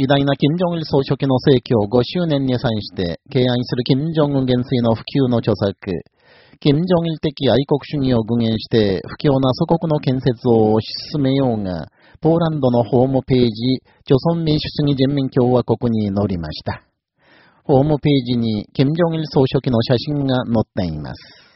偉大な金正日総書記の逝去5周年に際して敬愛する金正恩元帥の普及の著作、金正日的愛国主義を具現して不況な祖国の建設を推し進めようが、ポーランドのホームページ、朝鮮民主主義人民共和国に載りました。ホームページに金正日総書記の写真が載っています。